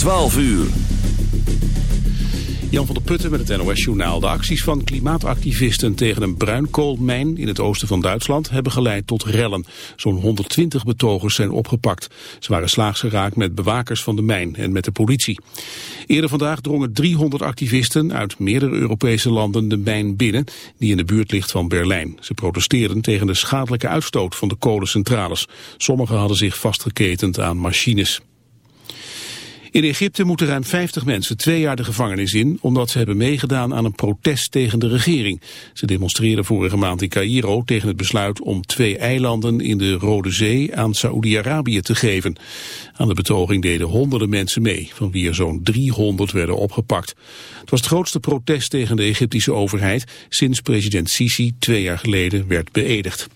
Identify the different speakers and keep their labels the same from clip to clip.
Speaker 1: 12 uur.
Speaker 2: Jan van der Putten met het NOS-journaal. De acties van klimaatactivisten tegen een bruinkoolmijn in het oosten van Duitsland hebben geleid tot rellen. Zo'n 120 betogers zijn opgepakt. Ze waren slaags geraakt met bewakers van de mijn en met de politie. Eerder vandaag drongen 300 activisten uit meerdere Europese landen de mijn binnen, die in de buurt ligt van Berlijn. Ze protesteerden tegen de schadelijke uitstoot van de kolencentrales. Sommigen hadden zich vastgeketend aan machines. In Egypte moeten ruim 50 mensen twee jaar de gevangenis in... omdat ze hebben meegedaan aan een protest tegen de regering. Ze demonstreerden vorige maand in Cairo tegen het besluit... om twee eilanden in de Rode Zee aan Saoedi-Arabië te geven. Aan de betoging deden honderden mensen mee... van wie er zo'n 300 werden opgepakt. Het was het grootste protest tegen de Egyptische overheid... sinds president Sisi twee jaar geleden werd beëdigd.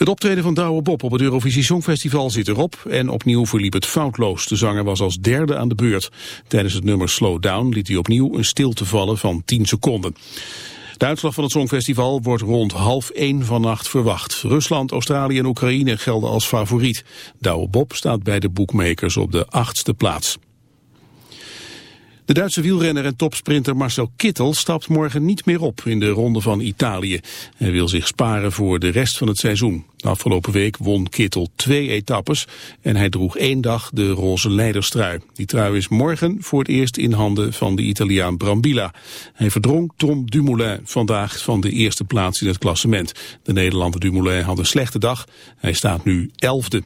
Speaker 2: Het optreden van Douwe Bob op het Eurovisie Songfestival zit erop en opnieuw verliep het foutloos. De zanger was als derde aan de beurt. Tijdens het nummer Slow Down liet hij opnieuw een stilte vallen van 10 seconden. De uitslag van het Songfestival wordt rond half één vannacht verwacht. Rusland, Australië en Oekraïne gelden als favoriet. Douwe Bob staat bij de boekmakers op de achtste plaats. De Duitse wielrenner en topsprinter Marcel Kittel stapt morgen niet meer op in de Ronde van Italië. Hij wil zich sparen voor de rest van het seizoen. De afgelopen week won Kittel twee etappes en hij droeg één dag de roze leiderstrui. Die trui is morgen voor het eerst in handen van de Italiaan Brambilla. Hij verdrong Tom Dumoulin vandaag van de eerste plaats in het klassement. De Nederlander Dumoulin had een slechte dag. Hij staat nu elfde.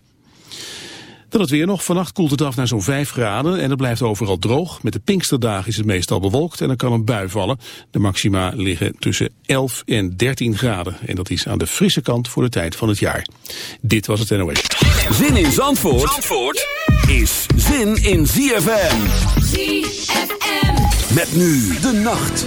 Speaker 2: Dan het weer nog. Vannacht koelt het af naar zo'n 5 graden en het blijft overal droog. Met de Pinksterdagen is het meestal bewolkt en er kan een bui vallen. De maxima liggen tussen 11 en 13 graden. En dat is aan de frisse kant voor de tijd van het jaar. Dit was het NOS.
Speaker 1: Zin in Zandvoort, Zandvoort is zin in ZFM.
Speaker 3: ZFM.
Speaker 1: Met nu de nacht.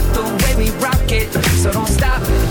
Speaker 3: it, so don't stop.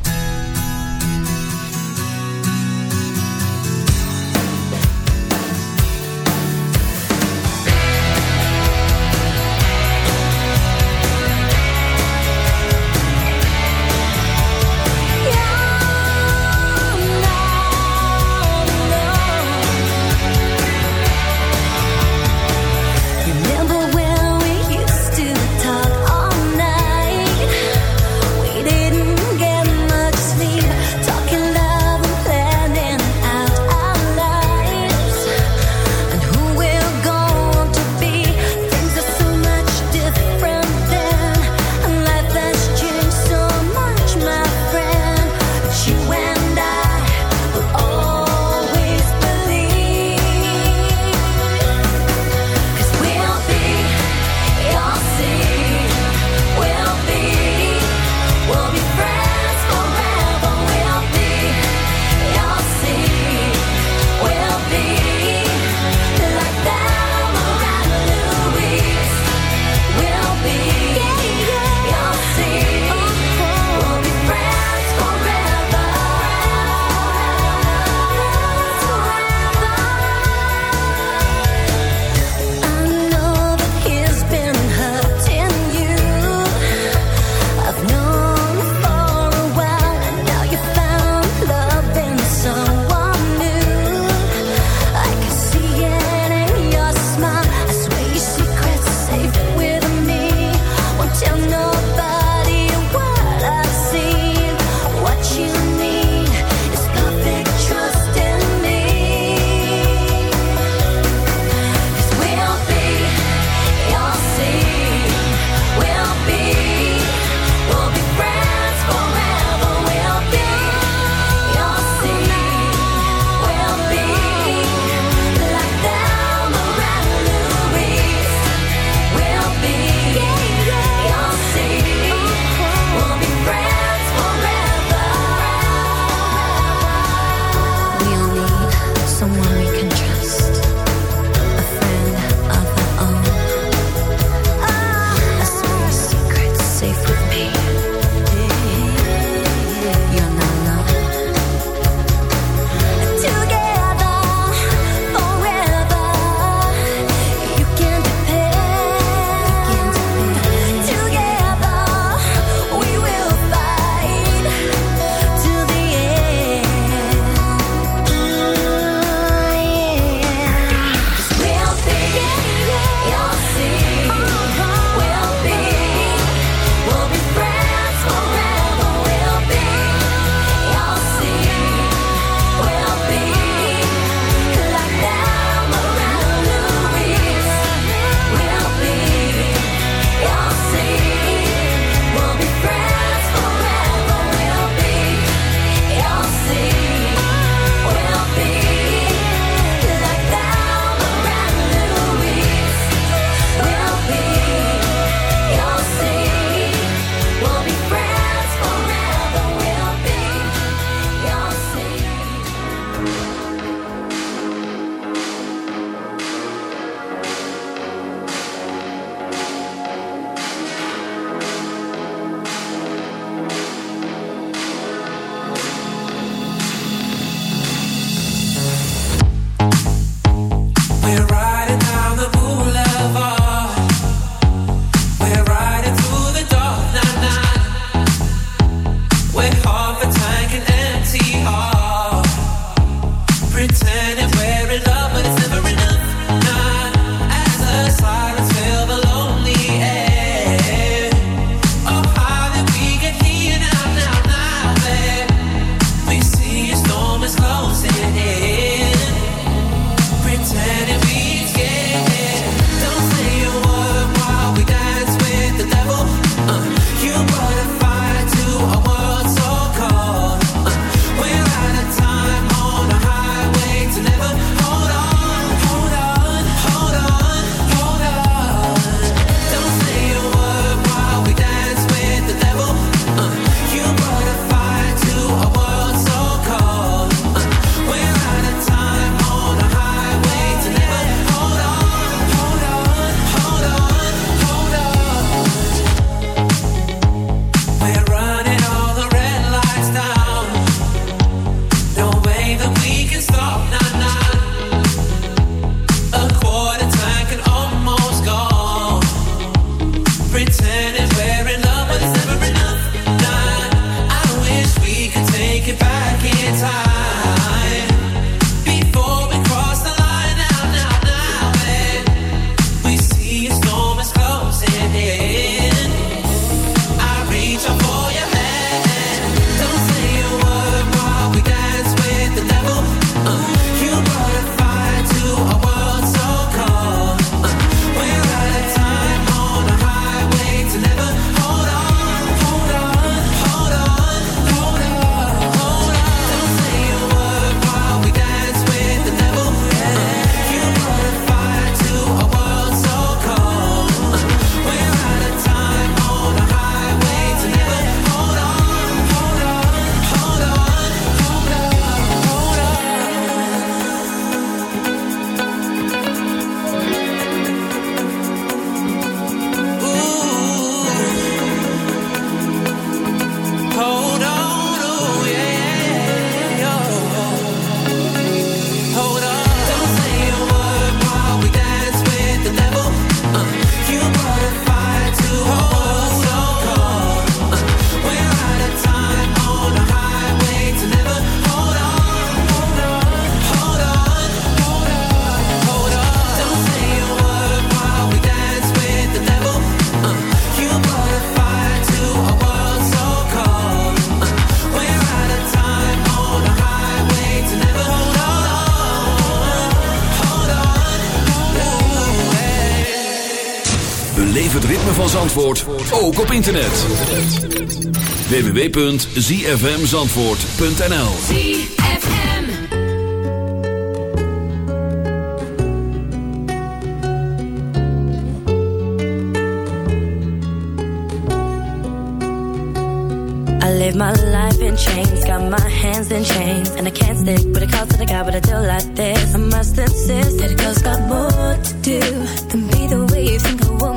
Speaker 1: Beleef het ritme van Zandvoort, ook op internet. www.zfmzandvoort.nl
Speaker 4: ZFM.
Speaker 5: I live my life in chains, got my hands in chains, and I can't stick with a call to the guy, but I do like this. I must insist that a girl's got more to do than be the way you think a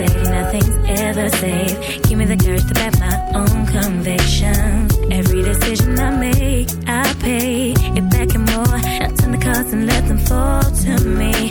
Speaker 5: and nothing's ever safe. Give me the courage to back my own conviction. Every decision I make, I pay it back and more. Now turn the cards and let them fall to me.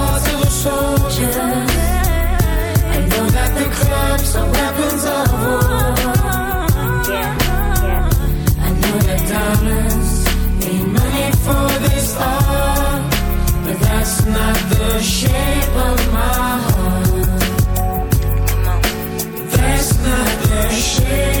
Speaker 5: I know that the clubs are weapons of war. I know that need money for this but that's not the shape of my heart. That's not the shape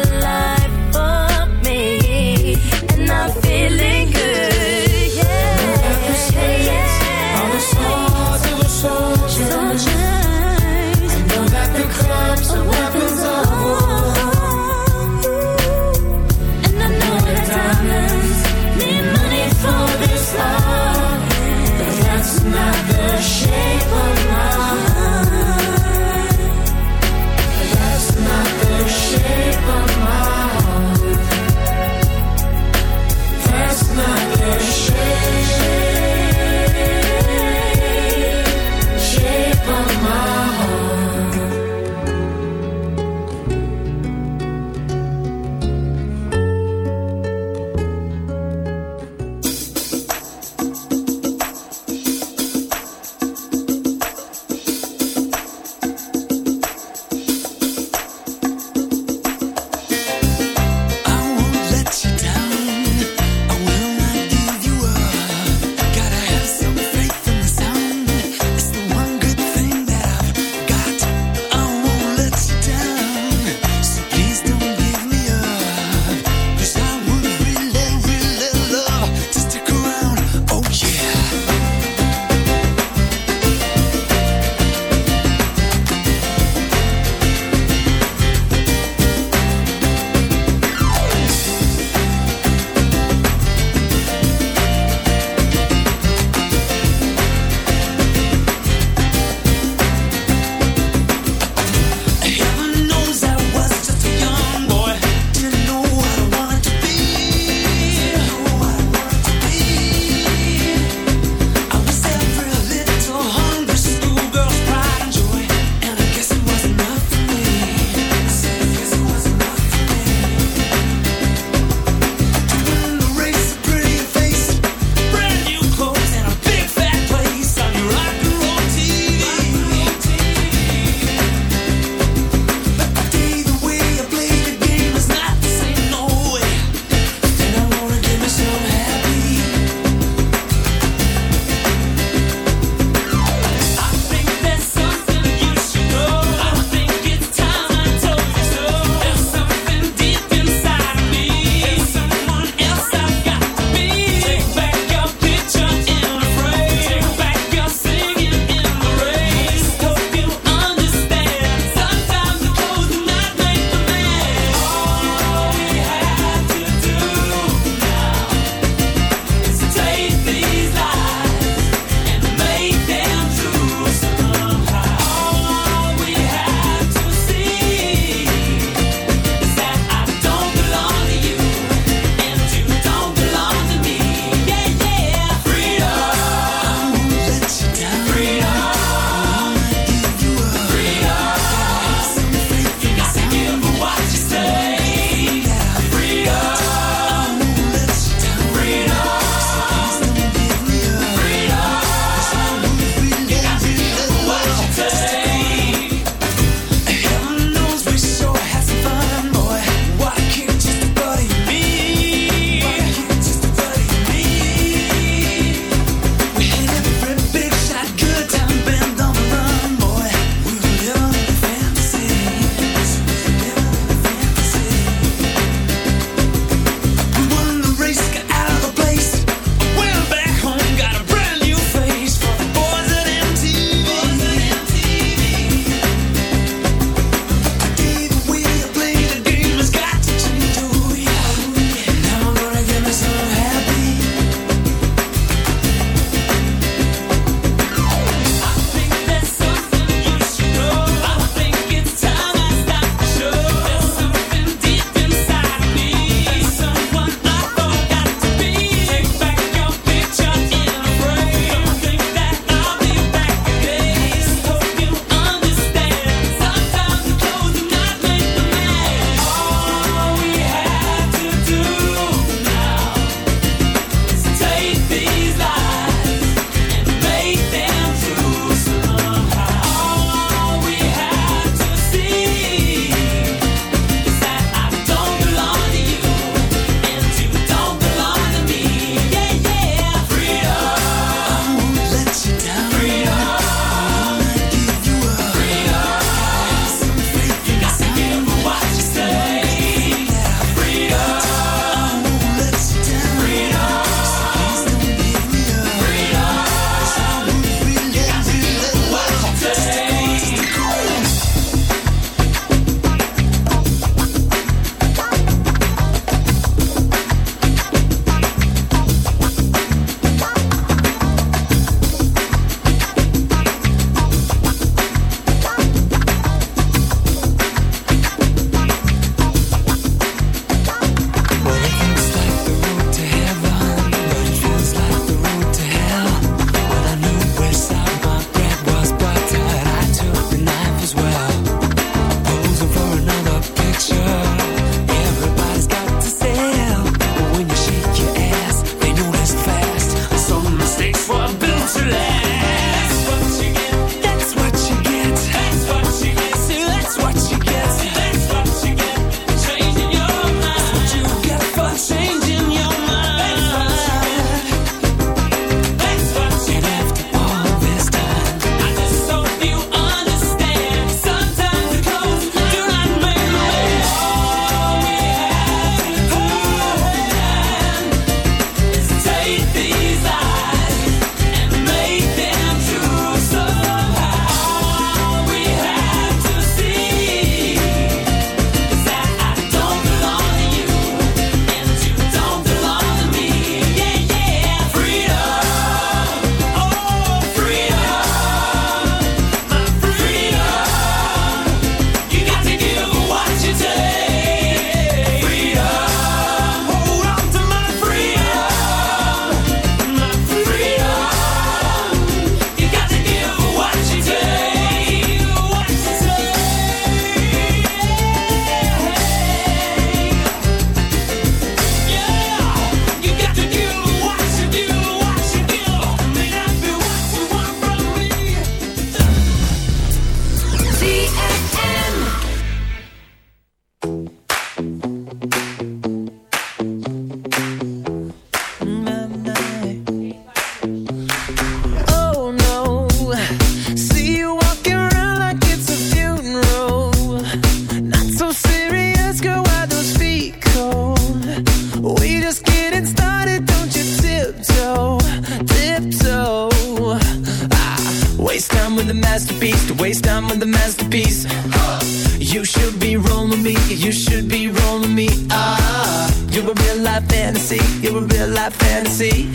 Speaker 6: fantasy.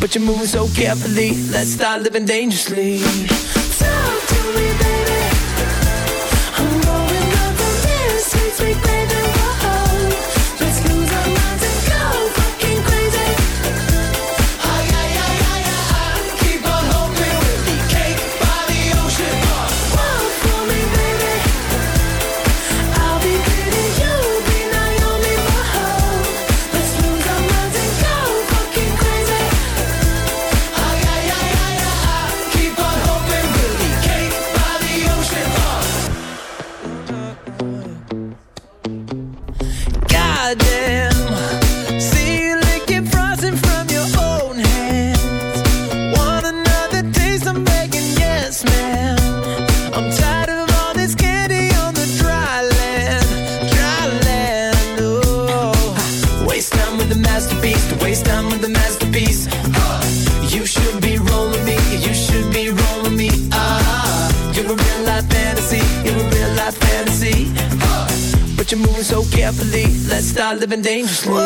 Speaker 6: But you're moving so carefully, let's start living dangerously. Talk to me, baby. I'm going up the stairs, sweet, sweet baby. living dangerously.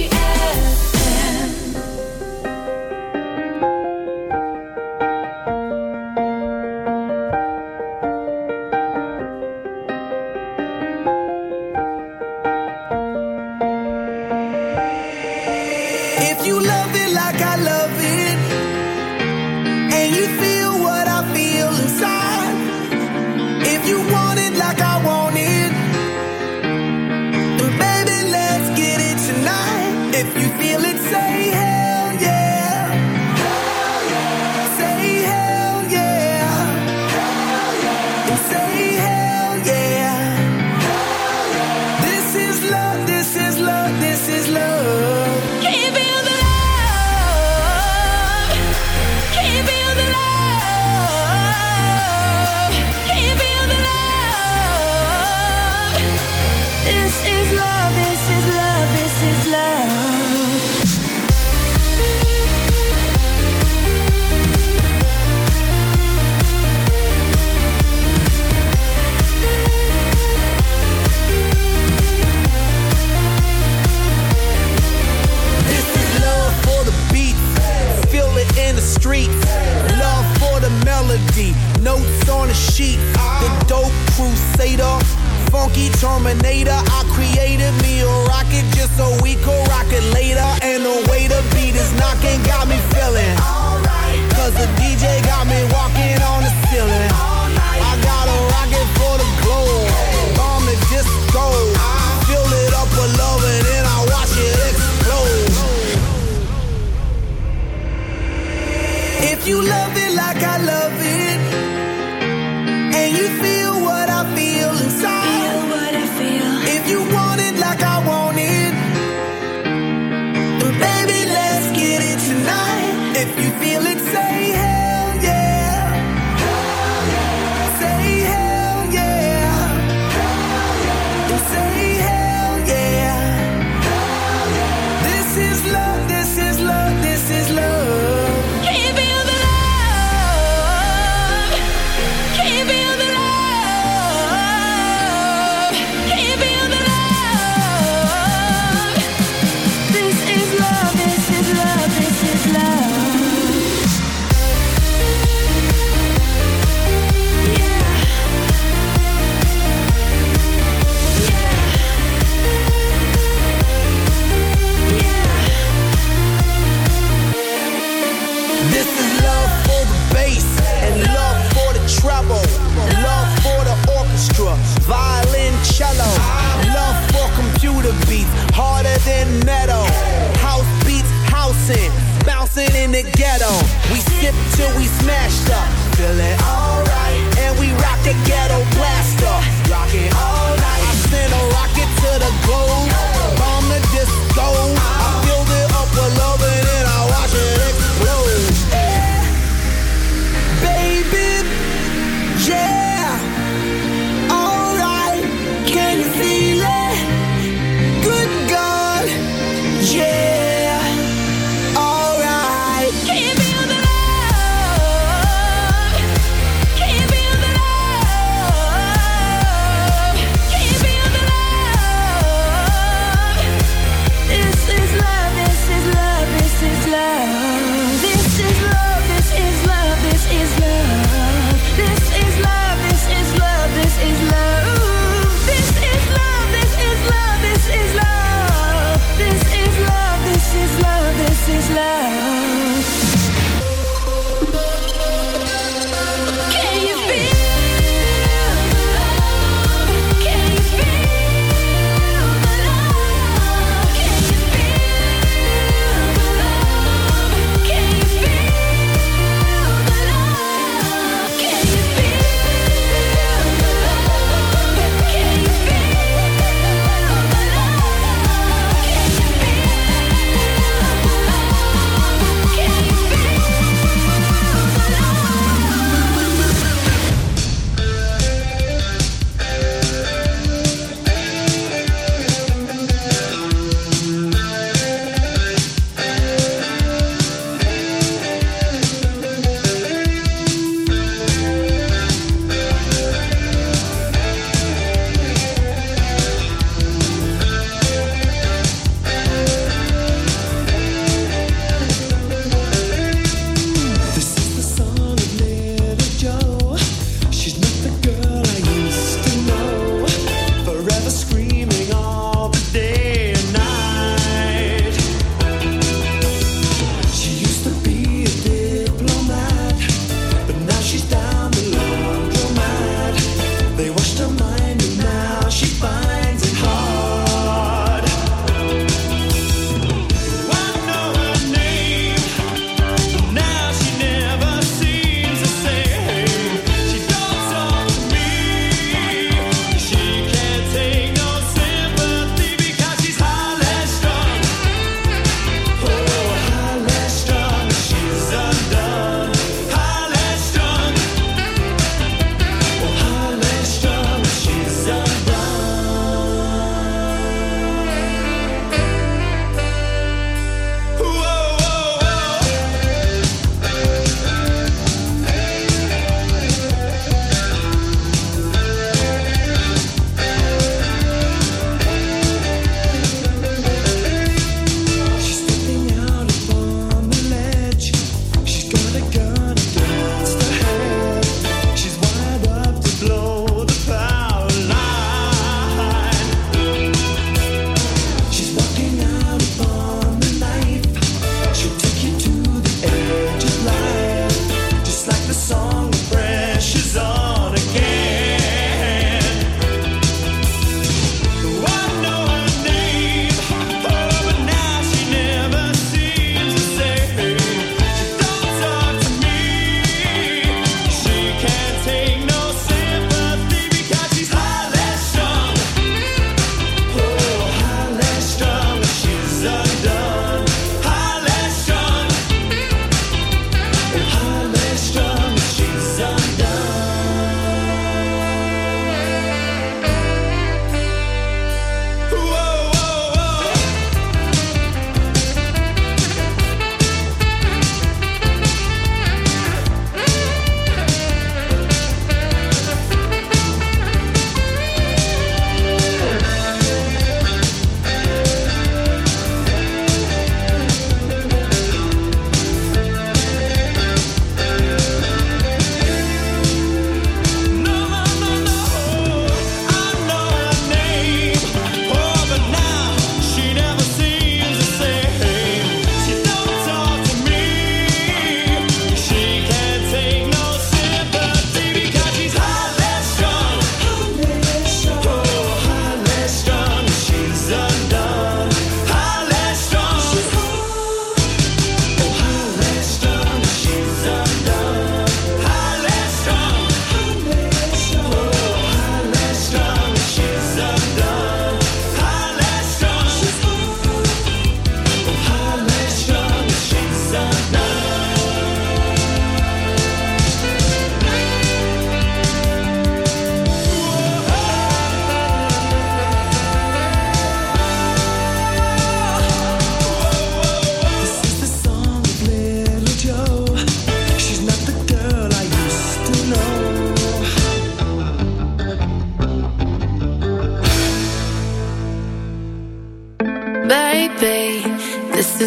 Speaker 7: till we smashed up. Feeling alright, and
Speaker 8: we rock the ghetto blaster. Rock all night. I sent a rocket to the globe, bomb the disco.